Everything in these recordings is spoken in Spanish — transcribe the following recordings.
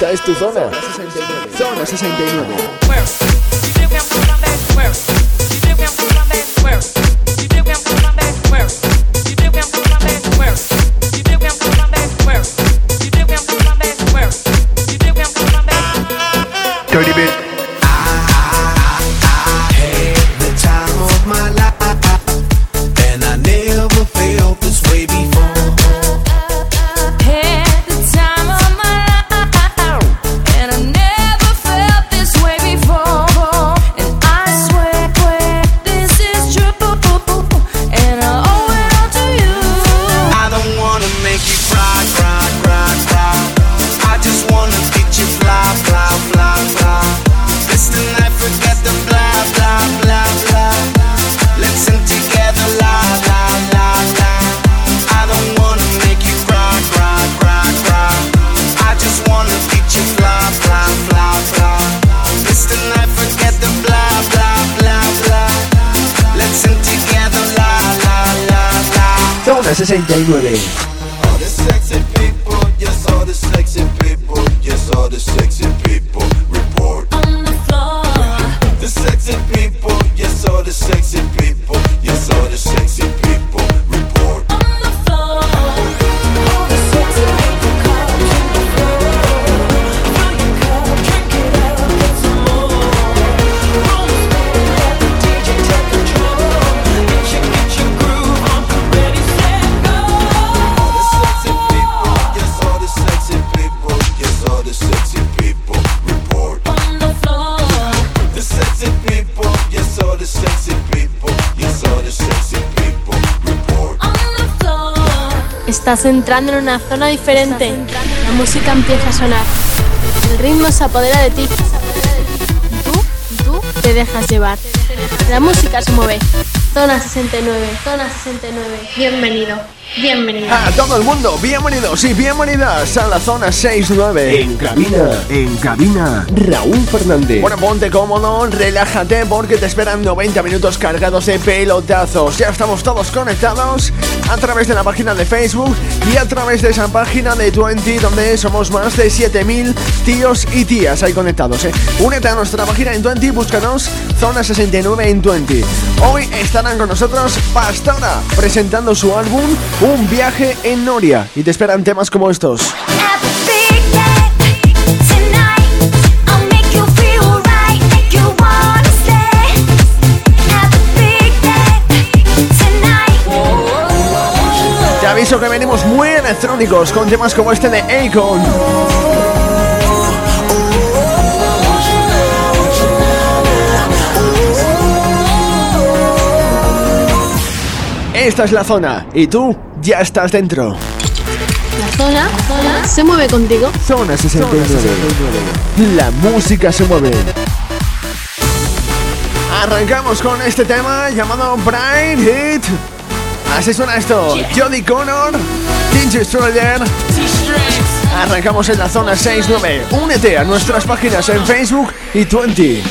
Esta es tu zona. Zona 69. Zona 69. 69. All the sexy people, yes, all the sexy people, yes, all the sexy people. Estás entrando en una zona diferente. La música empieza a sonar. El ritmo se apodera de ti. Tú, tú te dejas llevar. La música se mueve. Zona 69, zona 69. Bienvenido. Bienvenido. A todo el mundo, bienvenidos y bienvenidas a la zona 69. En cabina, en cabina, Raúl Fernández. Bueno, ponte cómodo, relájate porque te esperan 90 minutos cargados de pelotazos. Ya estamos todos conectados a través de la página de Facebook y a través de esa página de 20 donde somos más de 7000 tíos y tías ahí conectados. ¿eh? Únete a nuestra página en 20, búscanos zona 69 en 20. Hoy estarán con nosotros Pastora presentando su álbum un viaje en Noria y te esperan temas como estos. Que venimos muy electrónicos con temas como este de Akon. Esta es la zona y tú ya estás dentro. La zona, zona se mueve contigo. Zona 69. La música se mueve. Arrancamos con este tema llamado Bright Hit. Así suena esto. Jody Connor, Tinge Stroller. Arrancamos en la zona 69. Únete a nuestras páginas en Facebook y 20.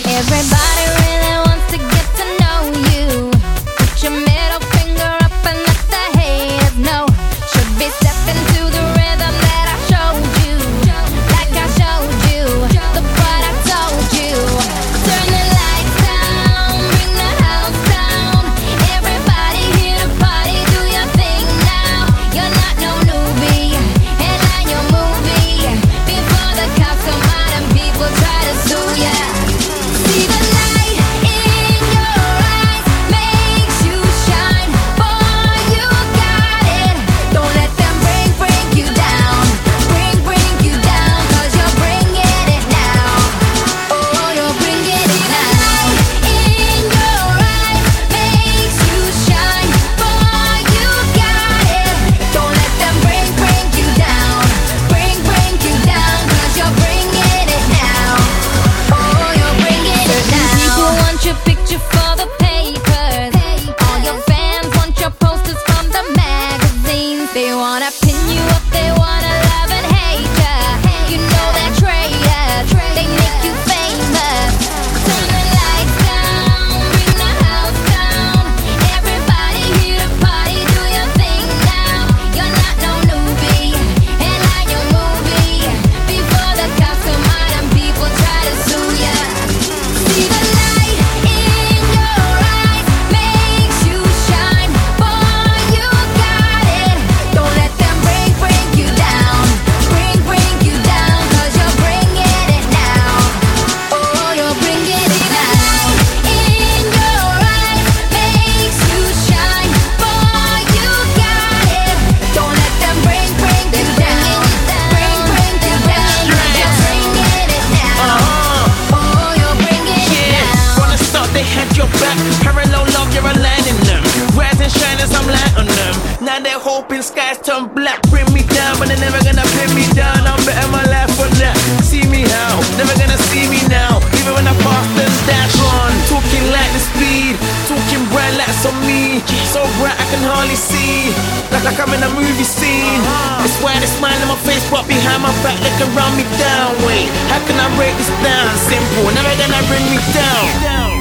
Open skies turn black, bring me down, but they're never gonna pin me down. I'm better my life for that. See me how, never gonna see me now. Even when I pass them dash on, talking like the speed, talking bright lights on me, so bright I can hardly see, like like I'm in a movie scene. It's why they smile on my face, but behind my back they can run me down. Wait, how can I break this down? Simple, never gonna bring me down.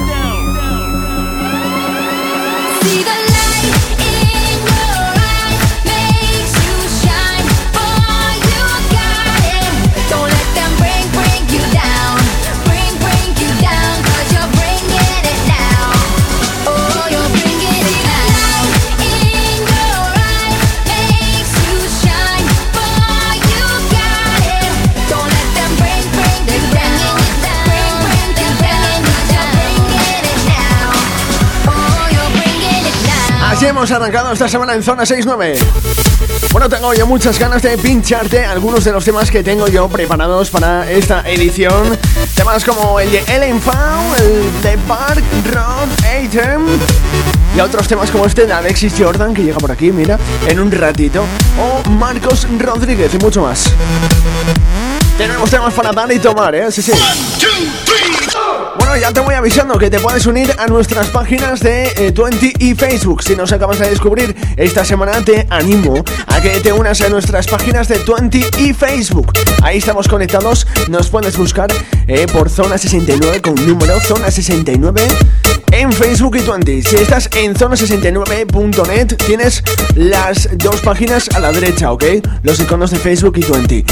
Hemos arrancado esta semana en Zona 69. Bueno, tengo yo muchas ganas de pincharte algunos de los temas que tengo yo preparados para esta edición. Temas como el de Ellen Found, el de Park Road Atem y otros temas como este de Alexis Jordan que llega por aquí, mira, en un ratito. O Marcos Rodríguez y mucho más. Tenemos temas para dar y tomar, ¿eh? Sí, sí. Bueno, ya te voy avisando que te puedes unir a nuestras páginas de eh, Twenty y Facebook. Si nos acabas de descubrir esta semana, te animo a que te unas a nuestras páginas de Twenty y Facebook. Ahí estamos conectados. Nos puedes buscar eh, por Zona 69 con número Zona 69 en Facebook y Twenty. Si estás en zona69.net, tienes las dos páginas a la derecha, ¿ok? Los iconos de Facebook y Twenty.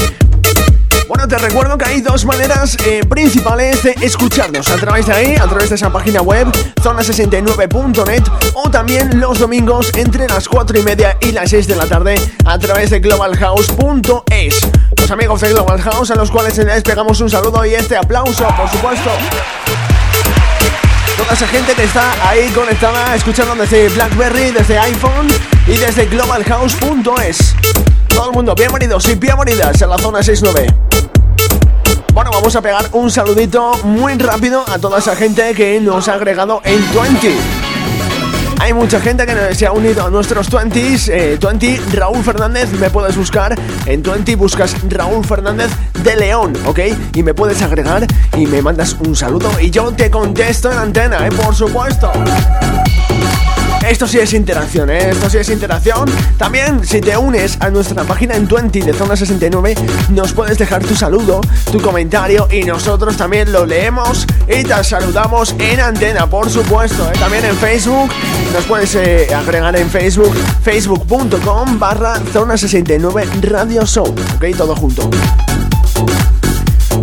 Bueno, te recuerdo que hay dos maneras eh, principales de escucharnos. A través de ahí, a través de esa página web, zona69.net, o también los domingos entre las 4 y media y las 6 de la tarde, a través de globalhouse.es. Los amigos de Global House, a los cuales les pegamos un saludo y este aplauso, por supuesto toda esa gente que está ahí conectada escuchando desde BlackBerry, desde iPhone y desde globalhouse.es. Todo el mundo, bienvenidos y bienvenidas a la zona 69. Bueno, vamos a pegar un saludito muy rápido a toda esa gente que nos ha agregado en 20. Hay mucha gente que se ha unido a nuestros 20s. 20 eh, Raúl Fernández, me puedes buscar. En 20 buscas Raúl Fernández de León, ¿ok? Y me puedes agregar y me mandas un saludo y yo te contesto en antena, ¿eh? Por supuesto. Esto sí es interacción, ¿eh? Esto sí es interacción. También, si te unes a nuestra página en 20 de Zona 69, nos puedes dejar tu saludo, tu comentario y nosotros también lo leemos y te saludamos en antena, por supuesto. ¿eh? También en Facebook, nos puedes eh, agregar en Facebook, facebook.com barra Zona 69 Radio Show, ¿ok? Todo junto.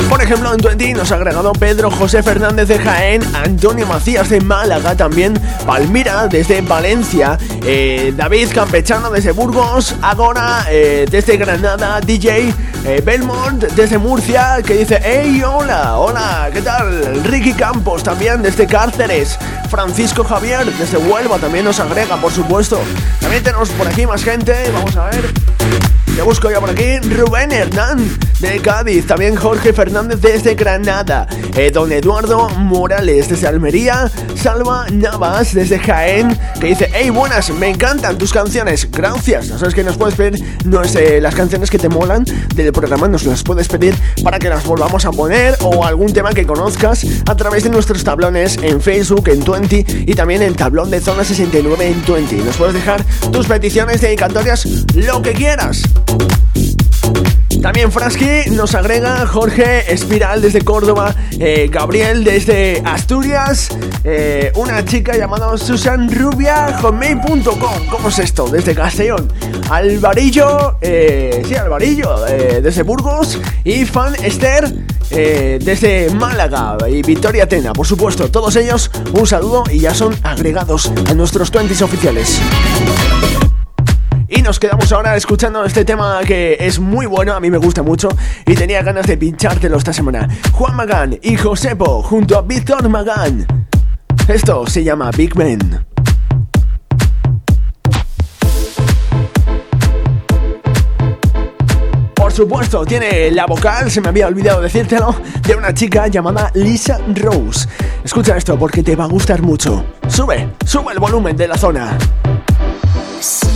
Por ejemplo, en Twenty nos ha agregado Pedro José Fernández de Jaén, Antonio Macías de Málaga, también Palmira desde Valencia, eh, David Campechano desde Burgos, Agora eh, desde Granada, DJ eh, Belmont desde Murcia, que dice, hey, hola, hola, ¿qué tal? Ricky Campos también desde Cárceres, Francisco Javier desde Huelva también nos agrega, por supuesto. También tenemos por aquí más gente, vamos a ver. Te busco ya por aquí Rubén Hernán de Cádiz, también Jorge Fernández desde Granada, don Eduardo Morales desde Almería, Salva Navas desde Jaén, que dice, hey buenas, me encantan tus canciones, gracias. No sabes que nos puedes pedir no eh, las canciones que te molan del programa, nos las puedes pedir para que las volvamos a poner o algún tema que conozcas a través de nuestros tablones en Facebook, en 20 y también en tablón de zona 69 en 20. Nos puedes dejar tus peticiones dedicatorias, lo que quieras. También Frasky nos agrega Jorge Espiral desde Córdoba, eh, Gabriel desde Asturias, eh, una chica llamada Susan Rubia, hotmail.com. ¿Cómo es esto? Desde Castellón. Alvarillo, eh, sí, Alvarillo, desde Burgos. Y Fan Esther desde Málaga y Victoria Tena. Por supuesto, todos ellos un saludo y ya son agregados a nuestros 20 oficiales. Nos quedamos ahora escuchando este tema que es muy bueno, a mí me gusta mucho y tenía ganas de pinchártelo esta semana. Juan Magán y Josepo junto a Víctor Magán. Esto se llama Big Ben. Por supuesto, tiene la vocal, se me había olvidado decírtelo, de una chica llamada Lisa Rose. Escucha esto porque te va a gustar mucho. Sube, sube el volumen de la zona. See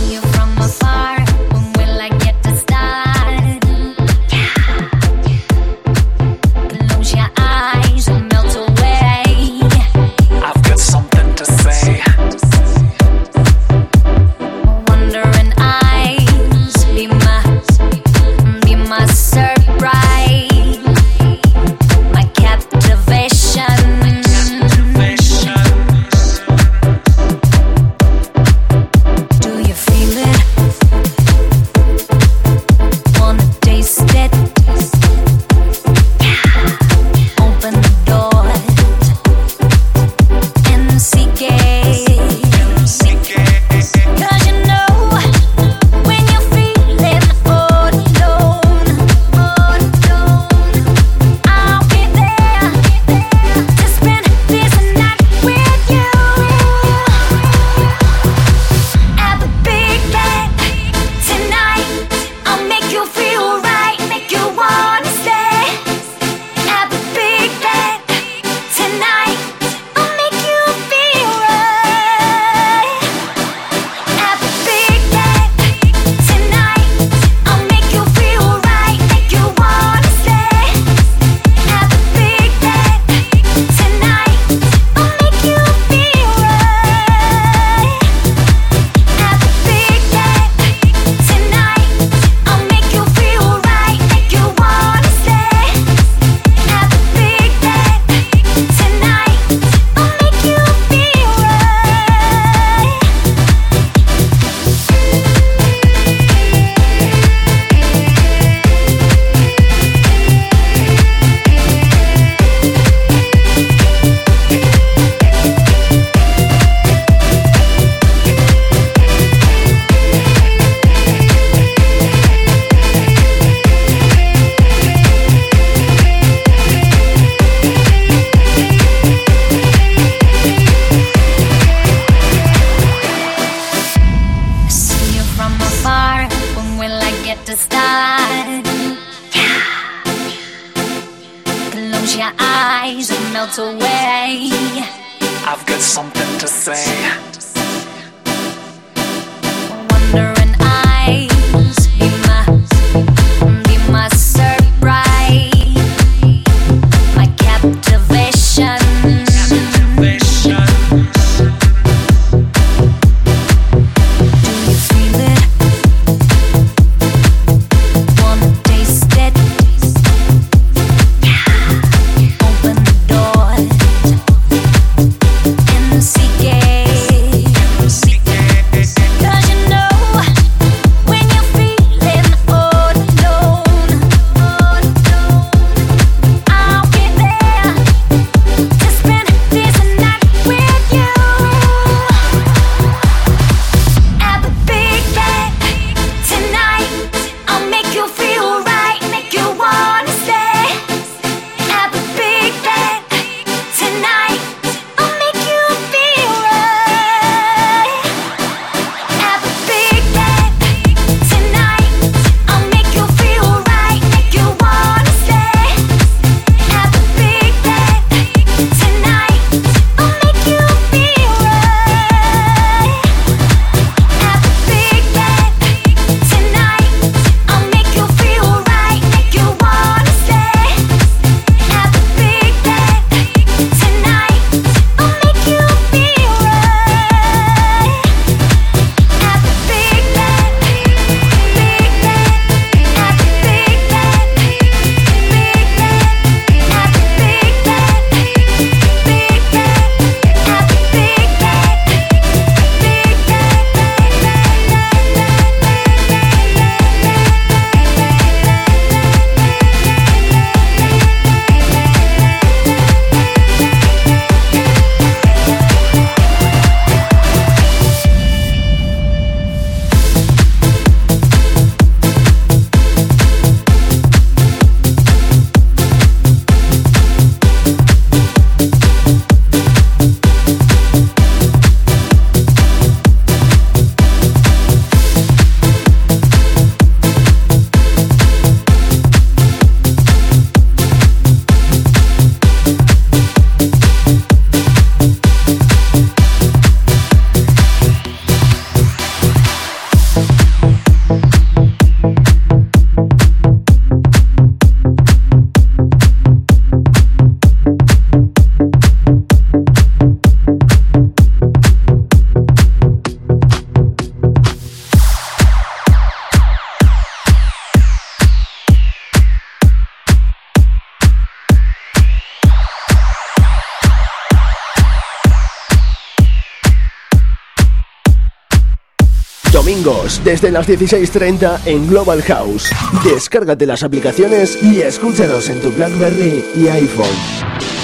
desde las 16.30 en Global House. Descárgate las aplicaciones y escúchanos en tu BlackBerry y iPhone.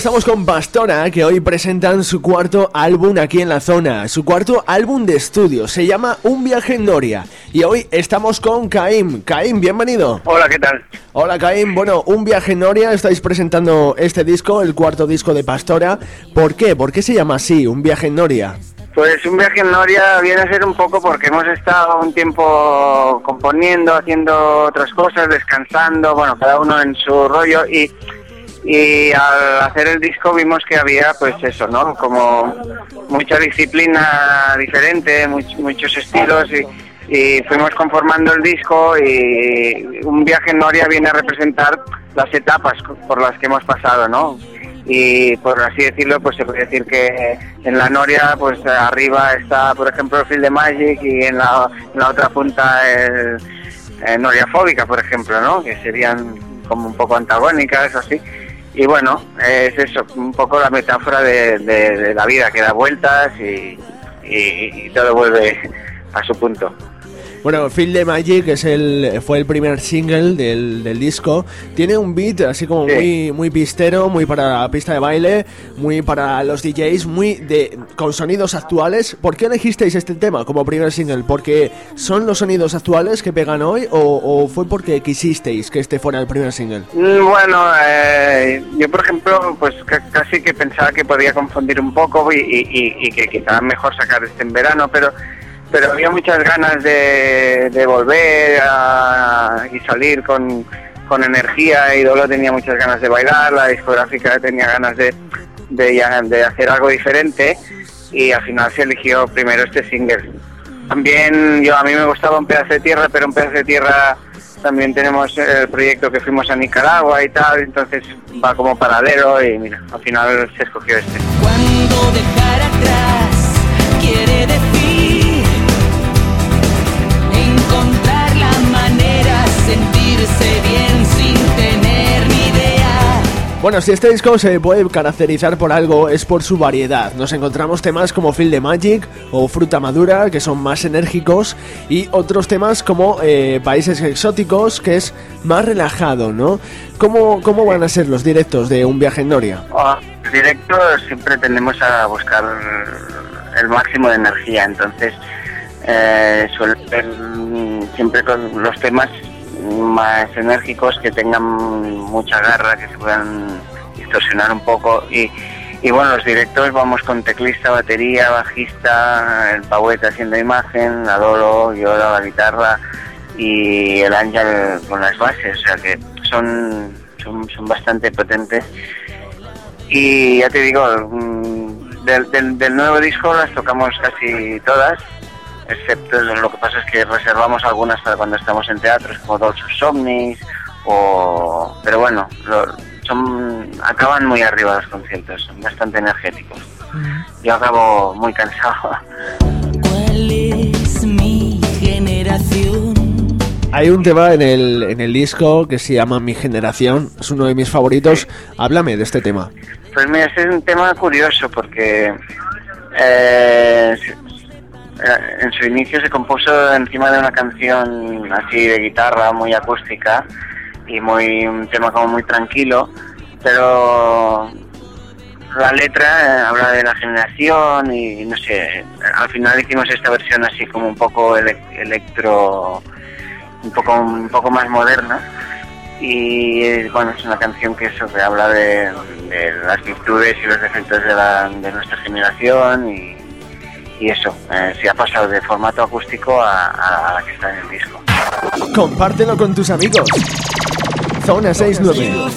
Estamos con Pastora, que hoy presentan su cuarto álbum aquí en la zona, su cuarto álbum de estudio, se llama Un viaje en Noria. Y hoy estamos con Caim. Caim, bienvenido. Hola, ¿qué tal? Hola, Caim. Bueno, Un viaje en Noria, estáis presentando este disco, el cuarto disco de Pastora. ¿Por qué? ¿Por qué se llama así, Un viaje en Noria? Pues un viaje en Noria viene a ser un poco porque hemos estado un tiempo componiendo, haciendo otras cosas, descansando, bueno, cada uno en su rollo y y al hacer el disco vimos que había pues eso, ¿no? Como mucha disciplina diferente, muchos estilos y, fuimos conformando el disco y un viaje en Noria viene a representar las etapas por las que hemos pasado, ¿no? Y por así decirlo, pues se puede decir que en la Noria, pues arriba está, por ejemplo, el Field de Magic y en la, otra punta el, Noria Fóbica, por ejemplo, ¿no? Que serían como un poco antagónicas, así y bueno, es eso, un poco la metáfora de, la vida que da vueltas y, y todo vuelve a su punto. Bueno, Feel the Magic es el, fue el primer single del, del disco. Tiene un beat así como muy, muy pistero, muy para la pista de baile, muy para los DJs, muy de con sonidos actuales. ¿Por qué elegisteis este tema como primer single? ¿Porque son los sonidos actuales que pegan hoy o, fue porque quisisteis que este fuera el primer single? Mm, bueno, eh, yo por ejemplo, pues casi que pensaba que podía confundir un poco y, y, y que quizás mejor sacar este en verano, pero pero había muchas ganas de, de volver y salir con, con energía y Dolo tenía muchas ganas de bailar, la discográfica tenía ganas de, de, hacer algo diferente y al final se eligió primero este single. También yo a mí me gustaba un pedazo de tierra, pero un pedazo de tierra también tenemos el proyecto que fuimos a Nicaragua y tal, entonces va como paralelo y mira, al final se escogió este. Bueno, si este disco se puede caracterizar por algo es por su variedad. Nos encontramos temas como Feel the Magic o Fruta Madura, que son más enérgicos, y otros temas como eh, Países Exóticos, que es más relajado, ¿no? ¿Cómo, ¿Cómo van a ser los directos de Un Viaje en Noria? Oh, directos siempre tendemos a buscar el máximo de energía, entonces eh, suele ser siempre con los temas más enérgicos, que tengan mucha garra, que se puedan distorsionar un poco. Y, y bueno, los directos vamos con teclista, batería, bajista, el Paueta haciendo imagen, Adolo, yo la guitarra y el Ángel con las bases, o sea que son, son, son bastante potentes. Y ya te digo, mm, del, del nuevo disco las tocamos casi todas, excepto lo que pasa es que reservamos algunas para cuando estamos en teatros, como Dolce Omnis, o... pero bueno, son acaban muy arriba los conciertos, son bastante energéticos. Yo acabo muy cansado. ¿Cuál es mi generación? Hay un tema en el, en el disco que se llama Mi Generación, es uno de mis favoritos. Háblame de este tema. Pues mira, es un tema curioso porque eh, en su inicio se compuso encima de una canción así de guitarra muy acústica y muy un tema como muy tranquilo, pero la letra eh, habla de la generación y no sé, al final hicimos esta versión así como un poco electro, un poco un poco más moderna y bueno es una canción que eso habla de, las virtudes y los defectos de, la, de nuestra generación y y eso, eh, se ha pasado de formato acústico a, a, la que está en el disco. Compártelo con tus amigos. Zona 69.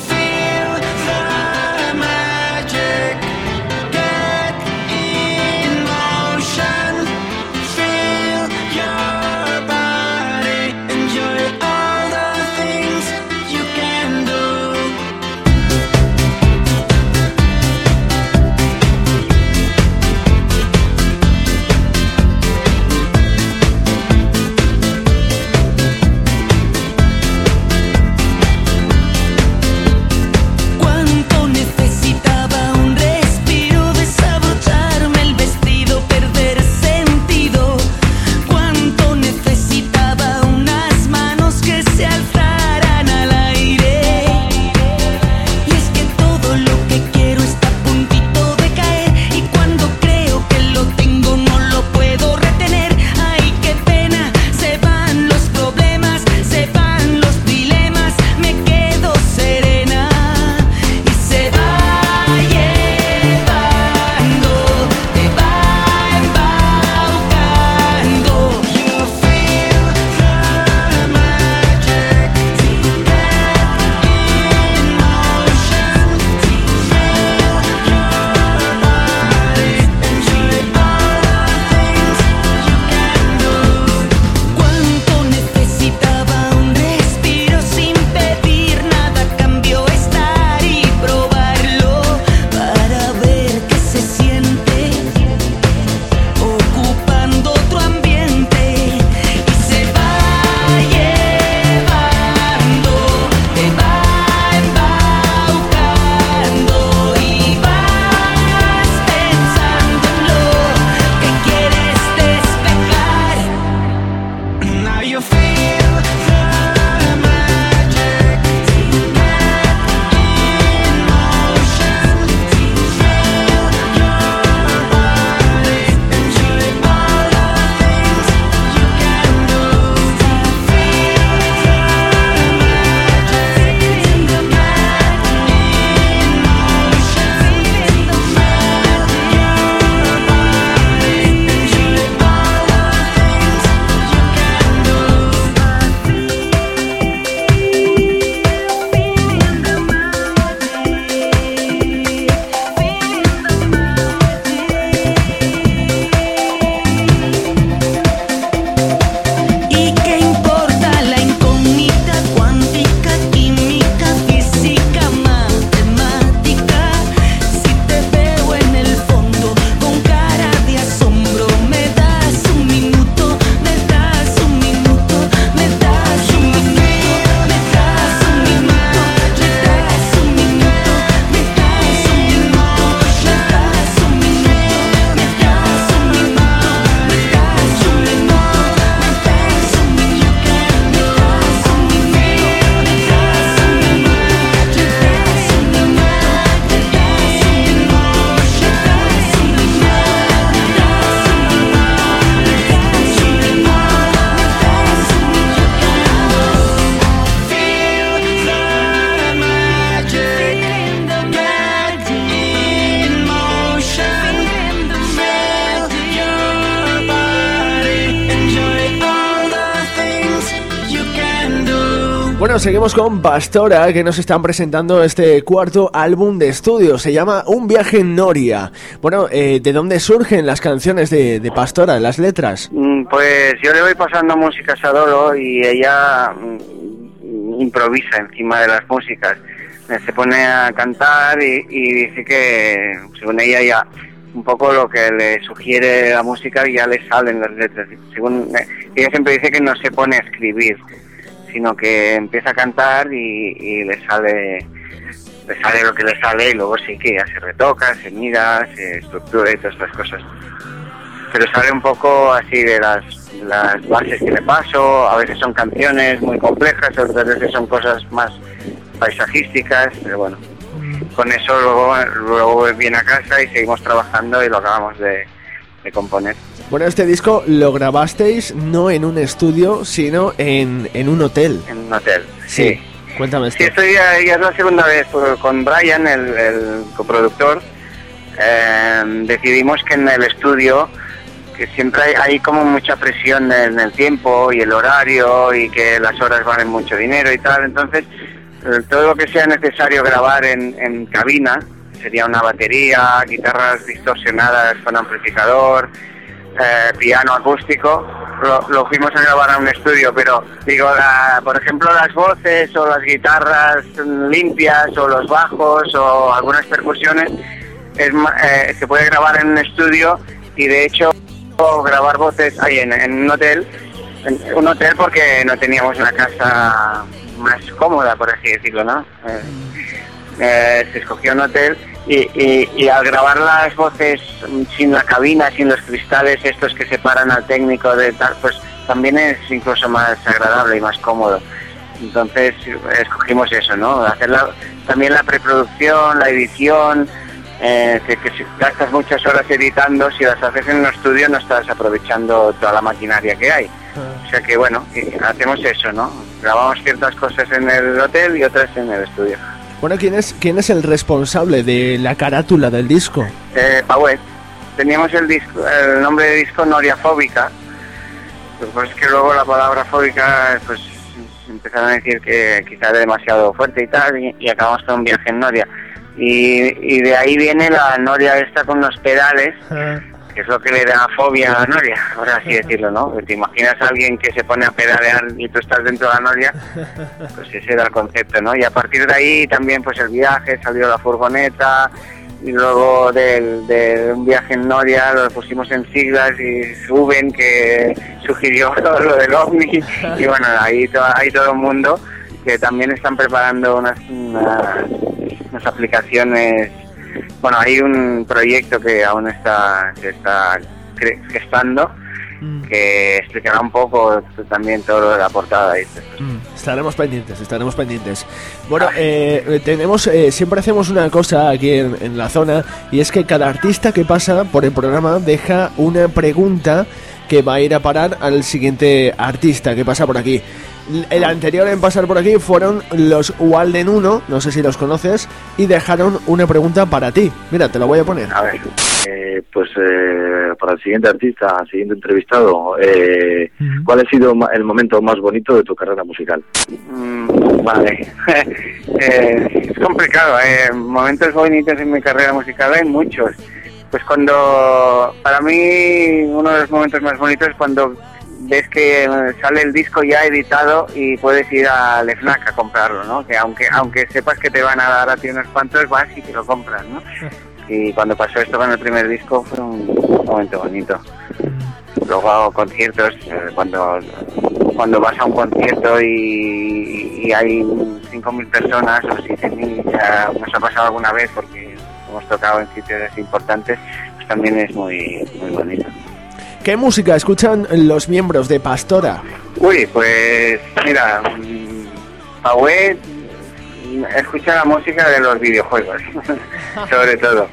Bueno, seguimos con Pastora, que nos están presentando este cuarto álbum de estudio. Se llama Un viaje en Noria. Bueno, eh, ¿de dónde surgen las canciones de, Pastora, las letras? Mm, pues yo le voy pasando música a Dolo y ella mm, improvisa encima de las músicas. Eh, se pone a cantar y, dice que, según ella, ya un poco lo que le sugiere la música ya le salen las letras. Según eh, ella siempre dice que no se pone a escribir sino que empieza a cantar y, le sale le sale lo que le sale y luego sí que ya se retoca, se mira, se estructura y todas estas cosas. Pero sale un poco así de las, las bases que le paso, a veces son canciones muy complejas, otras veces son cosas más paisajísticas, pero bueno, con eso luego, luego viene a casa y seguimos trabajando y lo acabamos de, de componer. Bueno, este disco lo grabasteis no en un estudio, sino en, en un hotel. En un hotel, sí. Cuéntame esto. Sí, ya, es la segunda vez con Brian, el, coproductor. Eh, decidimos que en el estudio, que siempre hay, como mucha presión en el tiempo y el horario y que las horas valen mucho dinero y tal, entonces eh, todo lo que sea necesario grabar en, en cabina, sería una batería, guitarras distorsionadas con amplificador, eh, piano acústico, lo, fuimos a grabar a un estudio, pero digo, por ejemplo, las voces o las guitarras limpias o los bajos o algunas percusiones eh, se puede grabar en un estudio y de hecho grabar voces ahí en, un hotel, en un hotel porque no teníamos una casa más cómoda, por así decirlo, ¿no? Eh, se escogió un hotel y, al grabar las voces sin la cabina, sin los cristales estos que separan al técnico de tal, pues también es incluso más agradable y más cómodo. Entonces escogimos eso, ¿no? Hacer también la preproducción, la edición, eh, que, si gastas muchas horas editando, si las haces en un estudio no estás aprovechando toda la maquinaria que hay. O sea que bueno, hacemos eso, ¿no? Grabamos ciertas cosas en el hotel y otras en el estudio. Bueno, ¿quién es, quién es el responsable de la carátula del disco? Eh, Pauet. Teníamos el, disco, el nombre de disco Noriafóbica. Pues es que luego la palabra fóbica, pues empezaron a decir que quizá era demasiado fuerte y tal, y, acabamos con un viaje en Noria. Y, y, de ahí viene la Noria esta con los pedales, ah que es lo que le da fobia a la noria, por así decirlo, ¿no? Te imaginas a alguien que se pone a pedalear y tú estás dentro de la noria, pues ese era el concepto, ¿no? Y a partir de ahí también pues el viaje, salió la furgoneta, y luego del, de un viaje en Noria lo pusimos en siglas y suben que sugirió lo del ovni y bueno, ahí hay todo el mundo que también están preparando unas, unas aplicaciones bueno, hay un proyecto que aún está, se está gestando mm. que explicará un poco también todo lo de la portada. Mm, estaremos pendientes, estaremos pendientes. Bueno, eh, tenemos, eh, siempre hacemos una cosa aquí en, en, la zona y es que cada artista que pasa por el programa deja una pregunta que va a ir a parar al siguiente artista que pasa por aquí. El anterior en pasar por aquí fueron los Walden 1, no sé si los conoces, y dejaron una pregunta para ti. Mira, te la voy a poner. A ver, eh, pues eh, para el siguiente artista, siguiente entrevistado, eh, ¿cuál ha sido el momento más bonito de tu carrera musical? Mm, vale, es complicado. momentos bonitos en mi carrera musical hay muchos. Pues cuando, para mí, uno de los momentos más bonitos es cuando ves que sale el disco ya editado y puedes ir al FNAC a comprarlo, ¿no? Que aunque aunque sepas que te van a dar a ti unos cuantos, vas y te lo compras, ¿no? Y cuando pasó esto con el primer disco fue un momento bonito. Luego hago conciertos, eh, cuando cuando vas a un concierto y, y hay 5.000 personas o 7.000, ya nos ha pasado alguna vez porque hemos tocado en sitios importantes, pues también es muy, muy bonito. ¿Qué música escuchan los miembros de Pastora? Uy, pues mira, Pauet escucha la música de los videojuegos, sobre todo.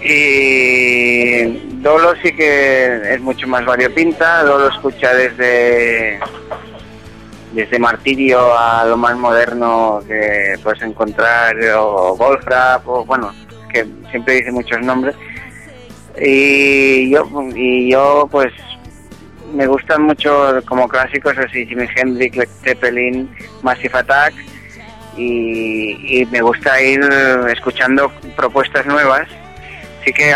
Y Dolo sí que es mucho más variopinta, Dolo escucha desde desde Martirio a lo más moderno que puedes encontrar, o Goldfrapp, o bueno, que siempre dice muchos nombres y yo y yo pues me gustan mucho como clásicos así Jimi Hendrix, Led Zeppelin, Massive Attack. Y, y me gusta ir escuchando propuestas nuevas. Sí que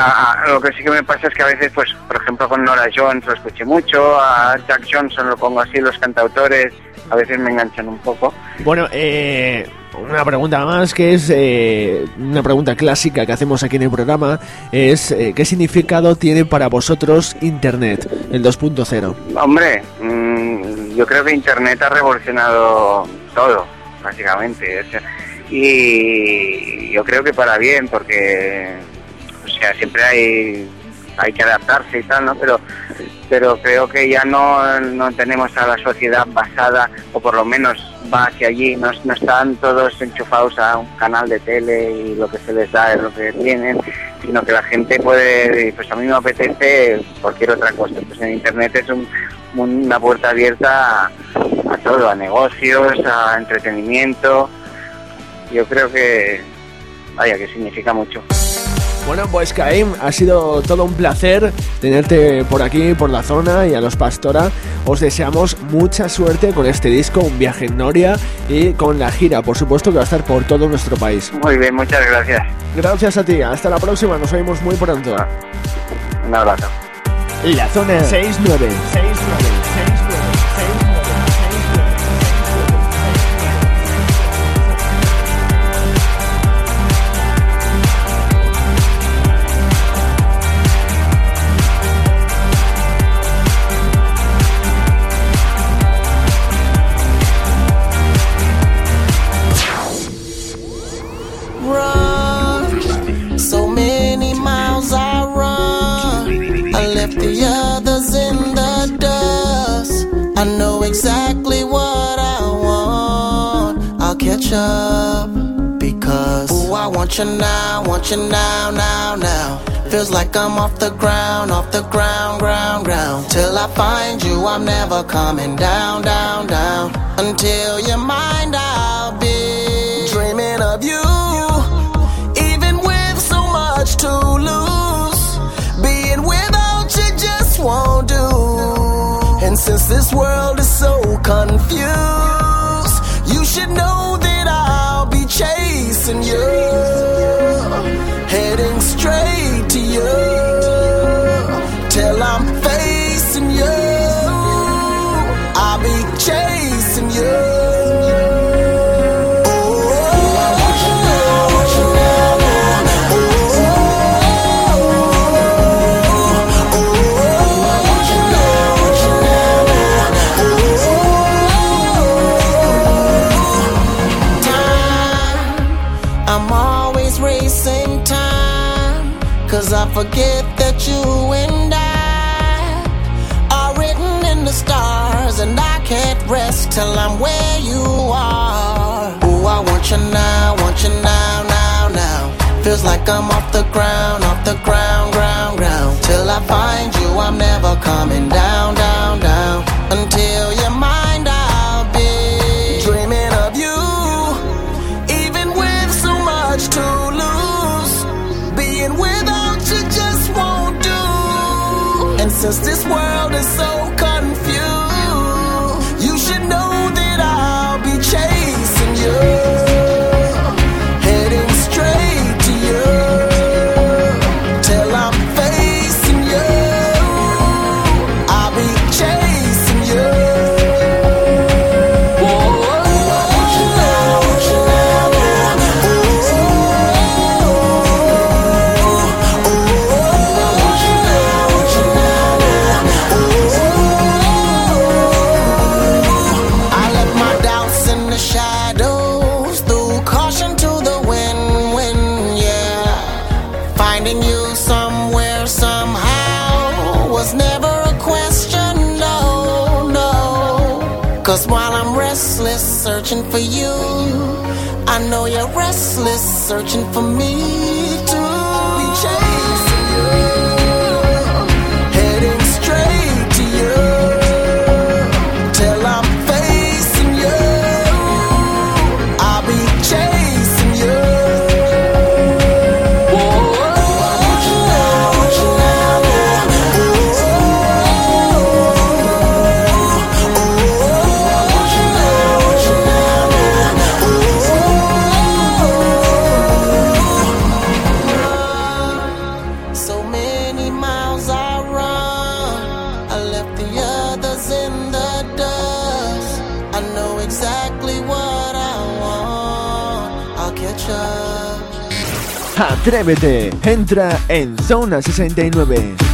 lo que sí que me pasa es que a veces, pues, por ejemplo, con Nora Jones lo escuché mucho, a Jack Johnson lo pongo así, los cantautores a veces me enganchan un poco. Bueno, eh, una pregunta más que es eh, una pregunta clásica que hacemos aquí en el programa es eh, ¿qué significado tiene para vosotros Internet, el 2.0? Hombre, mm, yo creo que Internet ha revolucionado todo, básicamente. y yo creo que para bien, porque sea, siempre hay, hay que adaptarse y tal, ¿no? Pero, pero creo que ya no, no tenemos a la sociedad basada, o por lo menos va hacia allí, no, no están todos enchufados a un canal de tele y lo que se les da es lo que tienen, sino que la gente puede, pues a mí me apetece cualquier otra cosa. Pues en Internet es un, una puerta abierta a, a todo, a negocios, a entretenimiento. Yo creo que, vaya, que significa mucho. Bueno, pues Caim, ha sido todo un placer tenerte por aquí, por la zona y a los Pastora. Os deseamos mucha suerte con este disco, un viaje en Noria y con la gira, por supuesto, que va a estar por todo nuestro país. Muy bien, muchas gracias. Gracias a ti, hasta la próxima, nos vemos muy pronto. Un abrazo. La zona 69. 69. Up because Ooh, I want you now, want you now, now, now. Feels like I'm off the ground, off the ground, ground, ground. Till I find you, I'm never coming down, down, down. Until you're I'll be dreaming of you. Even with so much to lose, being without you just won't do. And since this world is so confused, you should know that chasing you, heading straight to you. Till I'm facing I'm off the ground, off the ground, ground, ground. Till I find you, I'm never coming down, down, down. Until you're mine, I'll be dreaming of you. Even with so much to lose, being with since this world is so searching for you. I know you're restless, searching for me Atrévete, entra en Zona 69.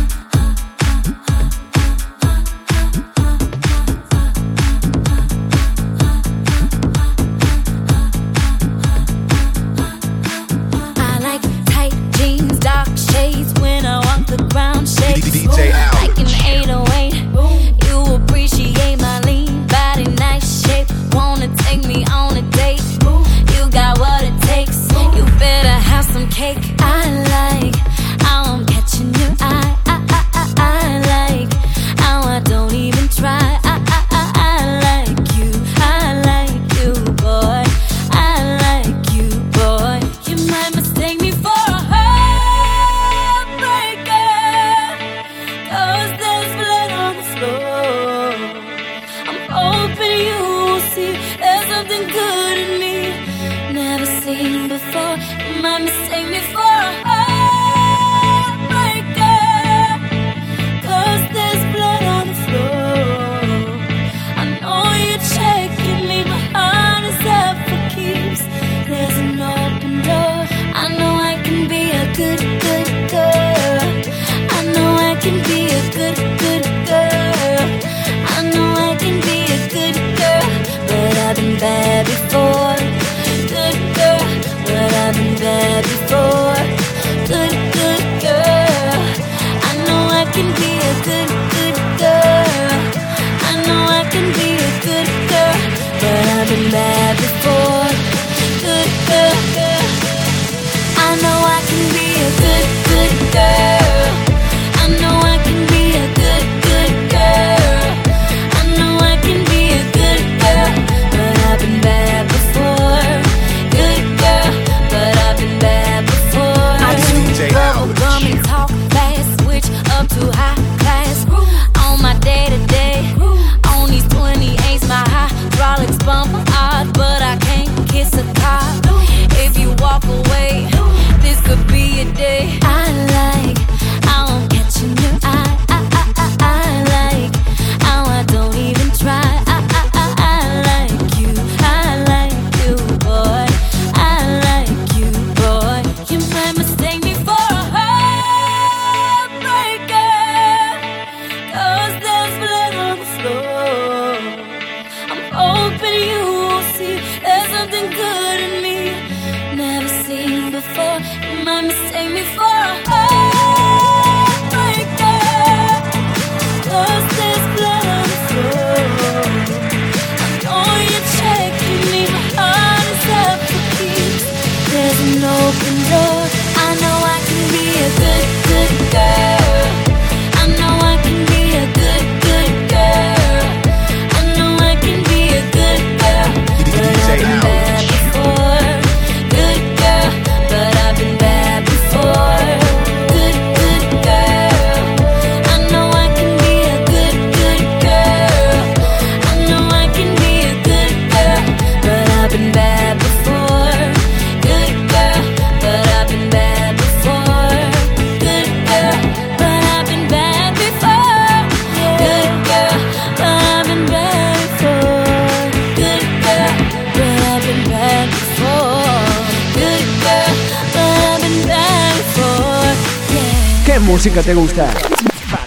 Música te gusta?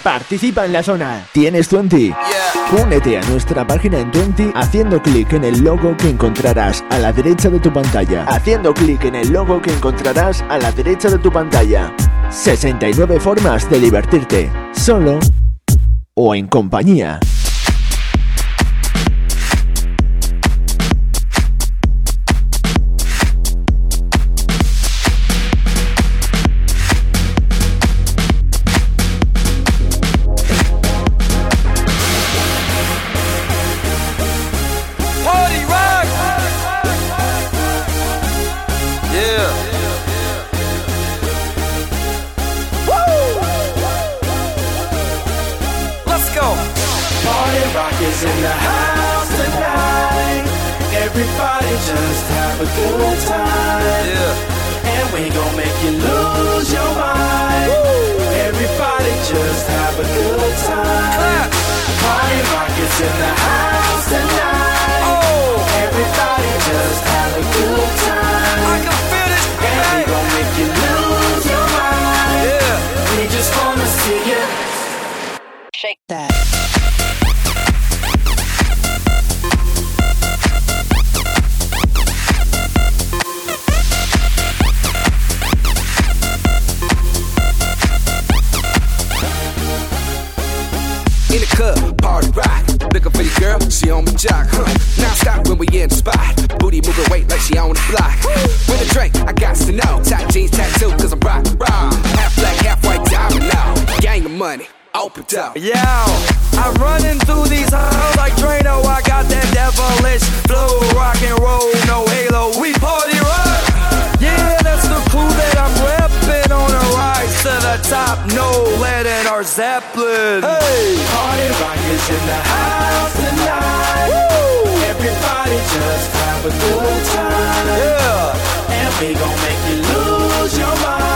Participa en la zona. ¿Tienes 20? Únete a nuestra página en 20 haciendo clic en el logo que encontrarás a la derecha de tu pantalla. Haciendo clic en el logo que encontrarás a la derecha de tu pantalla. 69 formas de divertirte, solo o en compañía. time. And we gon' make you lose your mind. Everybody just have a good time. Party rockets in the house. Open up. Yo, I'm running through these halls like Drano. I got that devilish flow, rock and roll, no halo. We party rock. Yeah, that's the crew that I'm repping on a rise to the top. No lead in our Zeppelin. Hey, party rock is in the house tonight. Woo! Everybody just have a good time. Yeah, and we gon' make you lose your mind.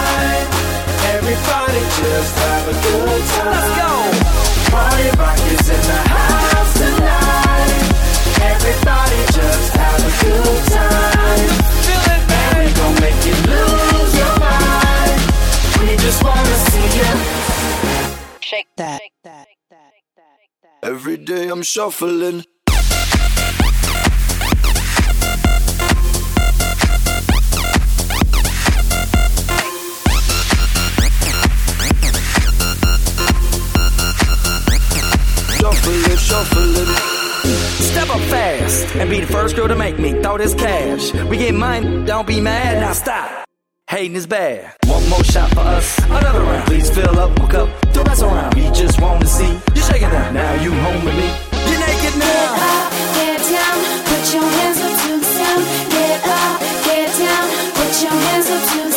Everybody just have a good time. Let's go. Party rock is in the house tonight. Everybody just have a good time. Feel it, And we gon' make you lose your mind. We just wanna see you. Shake that. Every day I'm shuffling. Shuffling, Up fast and be the first girl to make me throw this cash. We get mine, don't be mad, now stop. Hating is bad. One more shot for us, another round. Please fill up, hook up, don't mess around. We just wanna see you shaking down. Now you home with me. You're naked now. Get down, put your hands up to the sound. Get up, get down, put your hands up to the sound.